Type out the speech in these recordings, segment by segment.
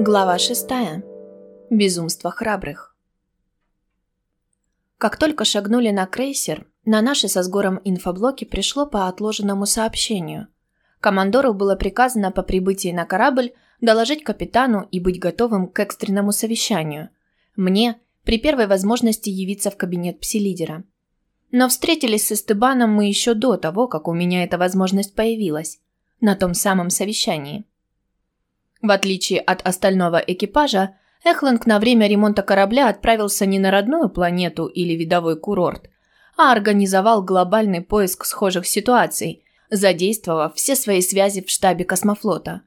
Глава шестая. Безумство храбрых. Как только шагнули на крейсер, на наши со сгором инфоблоки пришло по отложенному сообщению. Командору было приказано по прибытии на корабль доложить капитану и быть готовым к экстренному совещанию. Мне при первой возможности явиться в кабинет пси-лидера. Но встретились с Эстебаном мы еще до того, как у меня эта возможность появилась. На том самом совещании. В отличие от остального экипажа, Эхлинг на время ремонта корабля отправился не на родную планету или видовой курорт, а организовал глобальный поиск схожих ситуаций, задействовав все свои связи в штабе космофлота.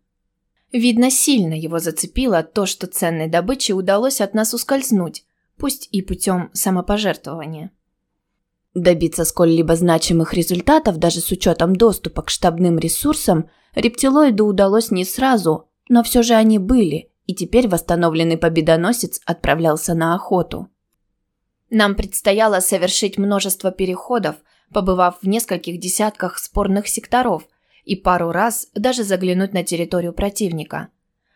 Видно, сильно его зацепило то, что ценной добыче удалось от нас ускользнуть, пусть и путем самопожертвования. Добиться сколь-либо значимых результатов даже с учетом доступа к штабным ресурсам рептилоиду удалось не сразу, но все же они были, и теперь восстановленный победоносец отправлялся на охоту. Нам предстояло совершить множество переходов, побывав в нескольких десятках спорных секторов и пару раз даже заглянуть на территорию противника.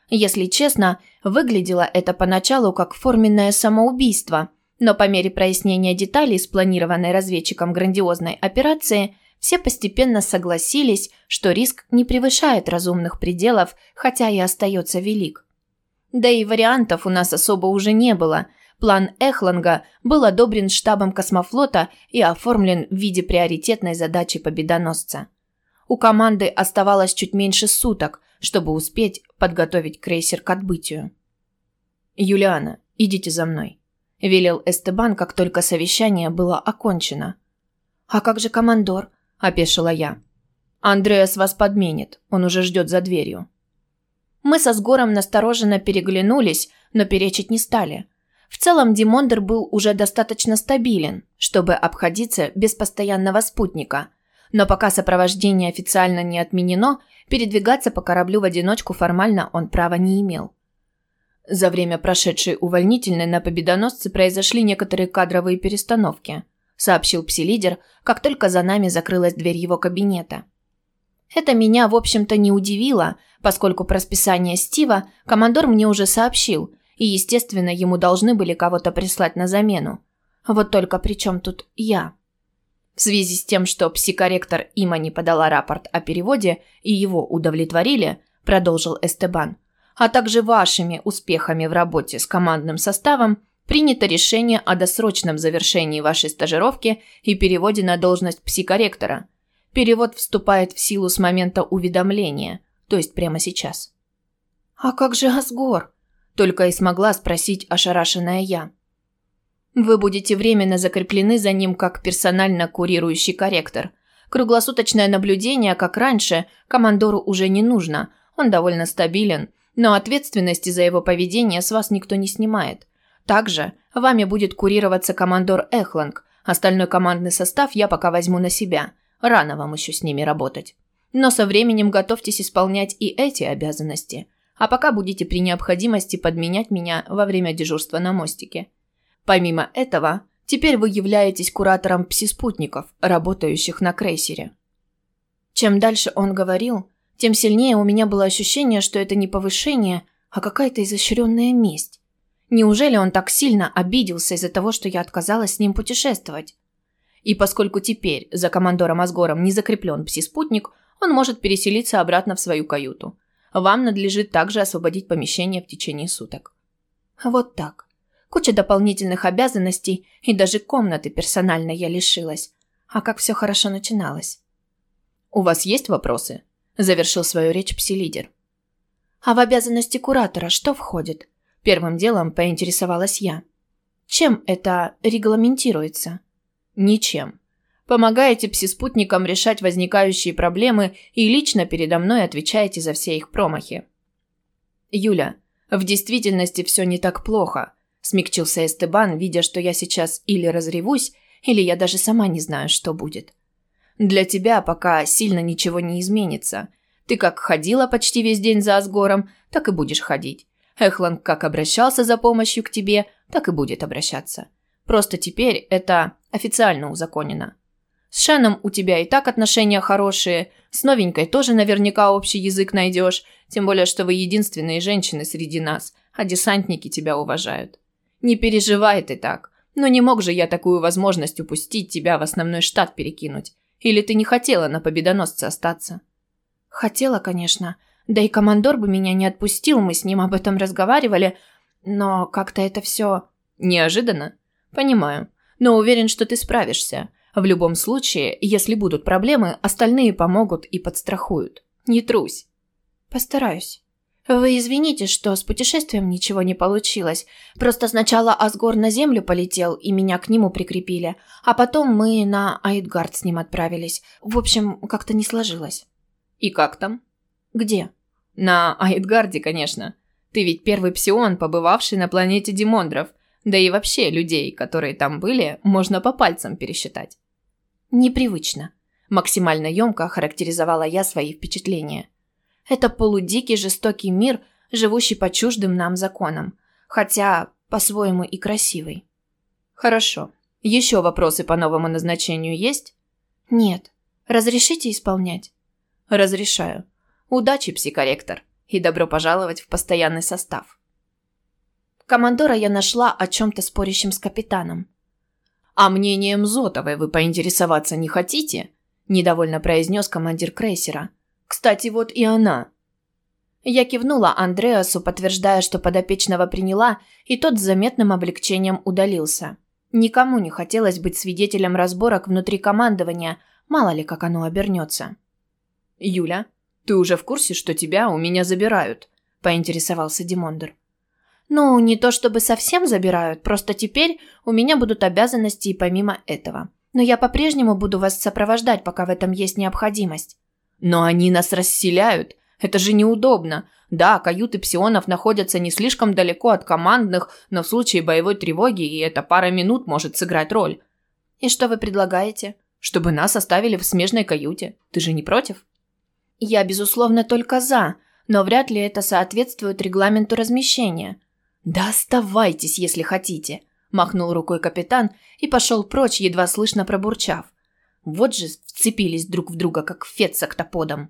Если честно, выглядело это поначалу как форменное самоубийство, но по мере прояснения деталей спланированной разведчиком грандиозной операции – все постепенно согласились, что риск не превышает разумных пределов, хотя и остается велик. Да и вариантов у нас особо уже не было. План Эхланга был одобрен штабом космофлота и оформлен в виде приоритетной задачи победоносца. У команды оставалось чуть меньше суток, чтобы успеть подготовить крейсер к отбытию. «Юлиана, идите за мной», – велел Эстебан, как только совещание было окончено. «А как же командор? – опешила я. «Андреас вас подменит, он уже ждет за дверью». Мы со Сгором настороженно переглянулись, но перечить не стали. В целом Димондер был уже достаточно стабилен, чтобы обходиться без постоянного спутника. Но пока сопровождение официально не отменено, передвигаться по кораблю в одиночку формально он права не имел. За время прошедшей увольнительной на победоносце произошли некоторые кадровые перестановки –– сообщил пси-лидер, как только за нами закрылась дверь его кабинета. Это меня, в общем-то, не удивило, поскольку про списание Стива командор мне уже сообщил, и, естественно, ему должны были кого-то прислать на замену. Вот только при чем тут я? В связи с тем, что психорректор Има не подала рапорт о переводе и его удовлетворили, продолжил Эстебан, а также вашими успехами в работе с командным составом, Принято решение о досрочном завершении вашей стажировки и переводе на должность психорректора. Перевод вступает в силу с момента уведомления, то есть прямо сейчас. «А как же Асгор?» – только и смогла спросить ошарашенная я. «Вы будете временно закреплены за ним как персонально курирующий корректор. Круглосуточное наблюдение, как раньше, командору уже не нужно, он довольно стабилен, но ответственности за его поведение с вас никто не снимает. Также вами будет курироваться командор Эхланг. Остальной командный состав я пока возьму на себя. Рано вам еще с ними работать. Но со временем готовьтесь исполнять и эти обязанности. А пока будете при необходимости подменять меня во время дежурства на мостике. Помимо этого, теперь вы являетесь куратором пси-спутников, работающих на крейсере. Чем дальше он говорил, тем сильнее у меня было ощущение, что это не повышение, а какая-то изощренная месть. Неужели он так сильно обиделся из-за того, что я отказалась с ним путешествовать? И поскольку теперь за командором Асгором не закреплен пси-спутник, он может переселиться обратно в свою каюту. Вам надлежит также освободить помещение в течение суток. Вот так. Куча дополнительных обязанностей и даже комнаты персонально я лишилась. А как все хорошо начиналось. «У вас есть вопросы?» – завершил свою речь пси-лидер. «А в обязанности куратора что входит?» Первым делом поинтересовалась я. Чем это регламентируется? Ничем. Помогаете пси-спутникам решать возникающие проблемы и лично передо мной отвечаете за все их промахи. Юля, в действительности все не так плохо, смягчился Эстебан, видя, что я сейчас или разревусь, или я даже сама не знаю, что будет. Для тебя пока сильно ничего не изменится. Ты как ходила почти весь день за Асгором, так и будешь ходить. Эхланг как обращался за помощью к тебе, так и будет обращаться. Просто теперь это официально узаконено. С Шеном у тебя и так отношения хорошие, с новенькой тоже наверняка общий язык найдешь, тем более, что вы единственные женщины среди нас, а десантники тебя уважают. Не переживай ты так, но не мог же я такую возможность упустить тебя в основной штат перекинуть. Или ты не хотела на победоносце остаться? Хотела, конечно. Да и командор бы меня не отпустил, мы с ним об этом разговаривали, но как-то это все... Неожиданно? Понимаю. Но уверен, что ты справишься. В любом случае, если будут проблемы, остальные помогут и подстрахуют. Не трусь. Постараюсь. Вы извините, что с путешествием ничего не получилось. Просто сначала Асгор на землю полетел, и меня к нему прикрепили, а потом мы на Айдгард с ним отправились. В общем, как-то не сложилось. И как там? Где? На Айдгарде, конечно. Ты ведь первый псион, побывавший на планете Димондров. Да и вообще людей, которые там были, можно по пальцам пересчитать. Непривычно. Максимально емко охарактеризовала я свои впечатления. Это полудикий жестокий мир, живущий по чуждым нам законам. Хотя, по-своему, и красивый. Хорошо. Еще вопросы по новому назначению есть? Нет. Разрешите исполнять? Разрешаю. Удачи, психоректор. И добро пожаловать в постоянный состав. Командора я нашла о чем-то спорящим с капитаном. «А мнением Зотовой вы поинтересоваться не хотите?» – недовольно произнес командир крейсера. «Кстати, вот и она». Я кивнула Андреасу, подтверждая, что подопечного приняла, и тот с заметным облегчением удалился. Никому не хотелось быть свидетелем разборок внутри командования, мало ли как оно обернется. «Юля, ты уже в курсе, что тебя у меня забирают?» – поинтересовался Димондер. Ну, не то чтобы совсем забирают, просто теперь у меня будут обязанности и помимо этого. Но я по-прежнему буду вас сопровождать, пока в этом есть необходимость. Но они нас расселяют. Это же неудобно. Да, каюты псионов находятся не слишком далеко от командных, но в случае боевой тревоги и эта пара минут может сыграть роль. И что вы предлагаете? Чтобы нас оставили в смежной каюте. Ты же не против? Я, безусловно, только за, но вряд ли это соответствует регламенту размещения. «Да оставайтесь, если хотите», – махнул рукой капитан и пошел прочь, едва слышно пробурчав. Вот же вцепились друг в друга, как фет с октоподом.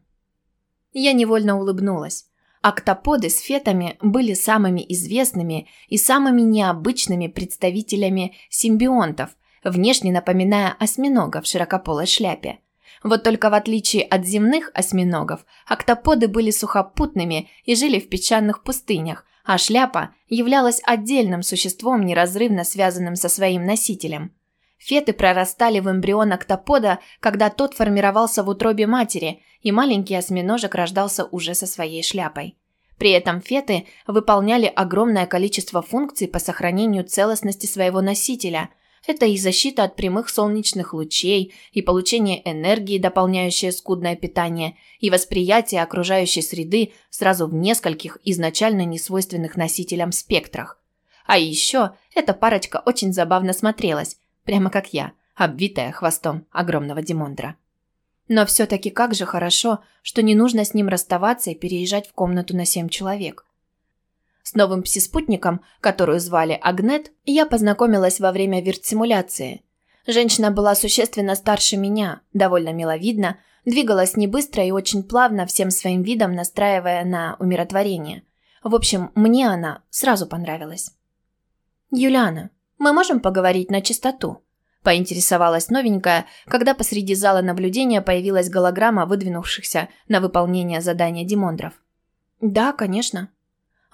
Я невольно улыбнулась. Октоподы с фетами были самыми известными и самыми необычными представителями симбионтов, внешне напоминая осьминога в широкополой шляпе. Вот только в отличие от земных осьминогов, октоподы были сухопутными и жили в песчаных пустынях, а шляпа являлась отдельным существом, неразрывно связанным со своим носителем. Феты прорастали в эмбрион октопода, когда тот формировался в утробе матери, и маленький осьминожек рождался уже со своей шляпой. При этом феты выполняли огромное количество функций по сохранению целостности своего носителя – это и защита от прямых солнечных лучей, и получение энергии, дополняющее скудное питание, и восприятие окружающей среды сразу в нескольких изначально несвойственных носителям спектрах. А еще эта парочка очень забавно смотрелась, прямо как я, обвитая хвостом огромного Димондра. Но все-таки как же хорошо, что не нужно с ним расставаться и переезжать в комнату на семь человек. С новым пси-спутником, которую звали Агнет, я познакомилась во время вирт-симуляции. Женщина была существенно старше меня, довольно миловидна, двигалась не быстро и очень плавно, всем своим видом настраивая на умиротворение. В общем, мне она сразу понравилась. «Юлиана, мы можем поговорить на чистоту?» – поинтересовалась новенькая, когда посреди зала наблюдения появилась голограмма выдвинувшихся на выполнение задания Димондров. «Да, конечно»,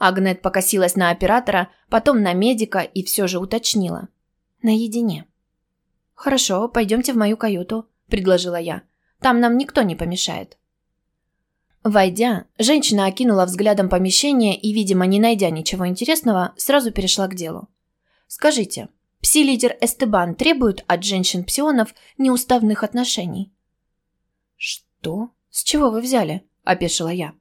Агнет покосилась на оператора, потом на медика и все же уточнила. «Наедине». «Хорошо, пойдемте в мою каюту», – предложила я. «Там нам никто не помешает». Войдя, женщина окинула взглядом помещение и, видимо, не найдя ничего интересного, сразу перешла к делу. «Скажите, пси-лидер Эстебан требует от женщин-псионов неуставных отношений?» «Что? С чего вы взяли?» – опешила я.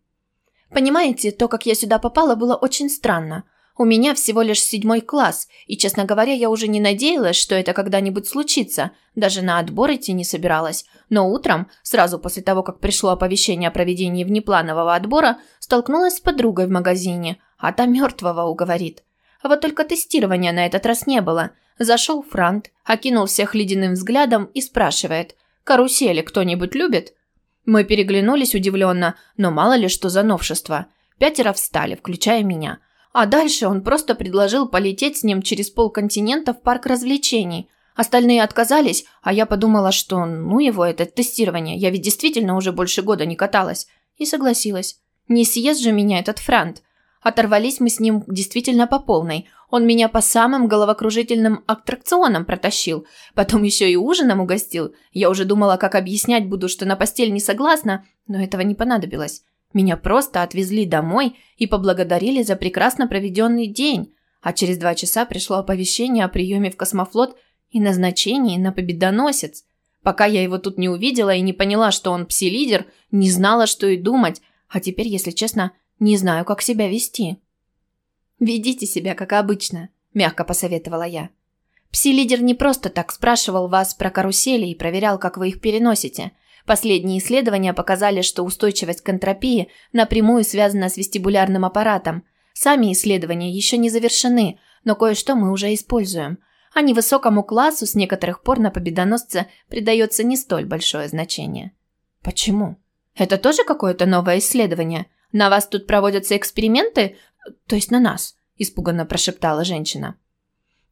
Понимаете, то, как я сюда попала, было очень странно. У меня всего лишь седьмой класс, и, честно говоря, я уже не надеялась, что это когда-нибудь случится. Даже на отбор идти не собиралась. Но утром, сразу после того, как пришло оповещение о проведении внепланового отбора, столкнулась с подругой в магазине, а та мертвого уговорит. Вот только тестирования на этот раз не было. Зашел Франт, окинул всех ледяным взглядом и спрашивает, Карусели кто-нибудь любит?» Мы переглянулись удивленно, но мало ли что за новшество. Пятеро встали, включая меня. А дальше он просто предложил полететь с ним через полконтинента в парк развлечений. Остальные отказались, а я подумала, что ну его это тестирование, я ведь действительно уже больше года не каталась. И согласилась. Не съест же меня этот франт. Оторвались мы с ним действительно по полной. Он меня по самым головокружительным аттракционам протащил. Потом еще и ужином угостил. Я уже думала, как объяснять буду, что на постель не согласна, но этого не понадобилось. Меня просто отвезли домой и поблагодарили за прекрасно проведенный день. А через два часа пришло оповещение о приеме в космофлот и назначении на победоносец. Пока я его тут не увидела и не поняла, что он пси-лидер, не знала, что и думать. А теперь, если честно, не знаю, как себя вести. «Ведите себя, как обычно», – мягко посоветовала я. Пси-лидер не просто так спрашивал вас про карусели и проверял, как вы их переносите. Последние исследования показали, что устойчивость к энтропии напрямую связана с вестибулярным аппаратом. Сами исследования еще не завершены, но кое-что мы уже используем. А невысокому классу с некоторых пор на победоносце придается не столь большое значение. Почему? Это тоже какое-то новое исследование? На вас тут проводятся эксперименты? То есть на нас?» – испуганно прошептала женщина.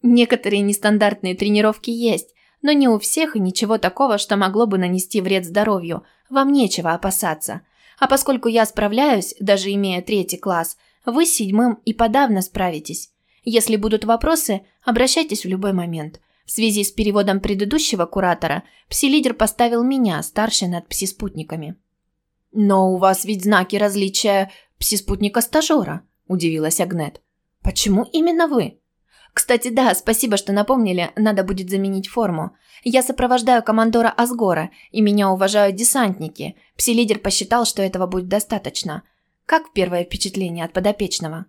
«Некоторые нестандартные тренировки есть, но не у всех и ничего такого, что могло бы нанести вред здоровью. Вам нечего опасаться. А поскольку я справляюсь, даже имея третий класс, вы с седьмым и подавно справитесь. Если будут вопросы, обращайтесь в любой момент. В связи с переводом предыдущего куратора, пси-лидер поставил меня, старшей над пси-спутниками. «Но у вас ведь знаки различия пси-спутника-стажера», – удивилась Агнет. «Почему именно вы?» «Кстати, да, спасибо, что напомнили, надо будет заменить форму. Я сопровождаю командора Асгора, и меня уважают десантники. Пси-лидер посчитал, что этого будет достаточно. Как первое впечатление от подопечного?»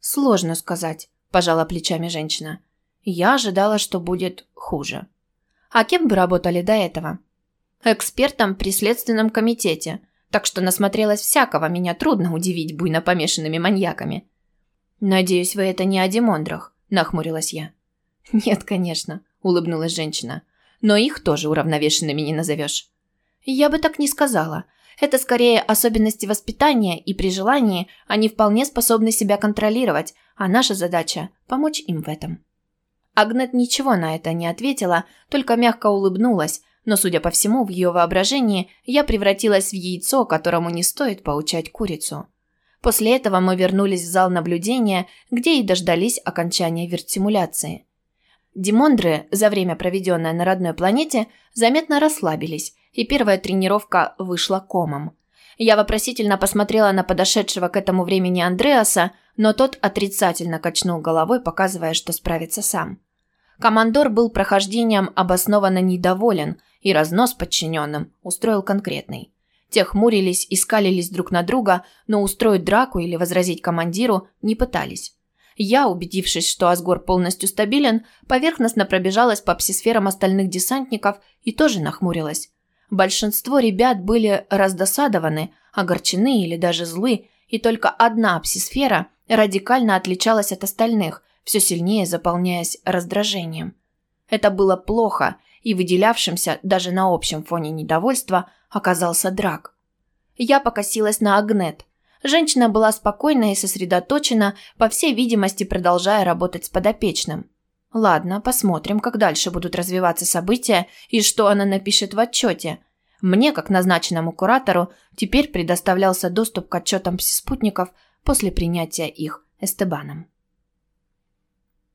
«Сложно сказать», – пожала плечами женщина. «Я ожидала, что будет хуже». «А кем вы работали до этого?» «Экспертом при следственном комитете так что насмотрелась всякого, меня трудно удивить буйно помешанными маньяками. «Надеюсь, вы это не о Димондрах», – нахмурилась я. «Нет, конечно», – улыбнулась женщина. «Но их тоже уравновешенными не назовешь». «Я бы так не сказала. Это скорее особенности воспитания, и при желании они вполне способны себя контролировать, а наша задача – помочь им в этом». Агнет ничего на это не ответила, только мягко улыбнулась, но, судя по всему, в ее воображении я превратилась в яйцо, которому не стоит поучать курицу. После этого мы вернулись в зал наблюдения, где и дождались окончания вертимуляции. Димондры, за время проведенное на родной планете, заметно расслабились, и первая тренировка вышла комом. Я вопросительно посмотрела на подошедшего к этому времени Андреаса, но тот отрицательно качнул головой, показывая, что справится сам. Командор был прохождением обоснованно недоволен, и разнос подчиненным устроил конкретный. Те хмурились и скалились друг на друга, но устроить драку или возразить командиру не пытались. Я, убедившись, что Асгор полностью стабилен, поверхностно пробежалась по псисферам остальных десантников и тоже нахмурилась. Большинство ребят были раздосадованы, огорчены или даже злы, и только одна псисфера радикально отличалась от остальных, все сильнее заполняясь раздражением. Это было плохо, и выделявшимся даже на общем фоне недовольства оказался Драк. Я покосилась на Агнет. Женщина была спокойна и сосредоточена, по всей видимости, продолжая работать с подопечным. Ладно, посмотрим, как дальше будут развиваться события и что она напишет в отчете. Мне, как назначенному куратору, теперь предоставлялся доступ к отчетам спутников после принятия их Эстебаном.